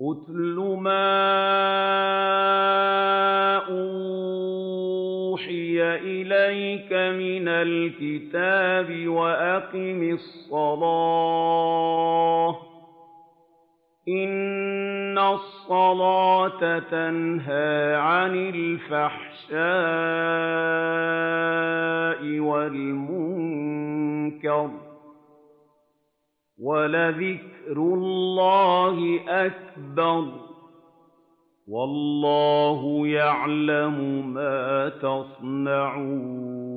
اتْلُ مَا أُوحِيَ إِلَيْكَ مِنَ الْكِتَابِ وَأَقِمِ الصَّلَاةَ ۖ إِنَّ الصَّلَاةَ تَنْهَىٰ عَنِ الْفَحْشَاءِ وَالْمُنكَرِ ۗ وَلَذِكْرُ اللَّهِ أَكْبَرُ ۗ وَاللَّهُ يَعْلَمُ مَا تَصْنَعُونَ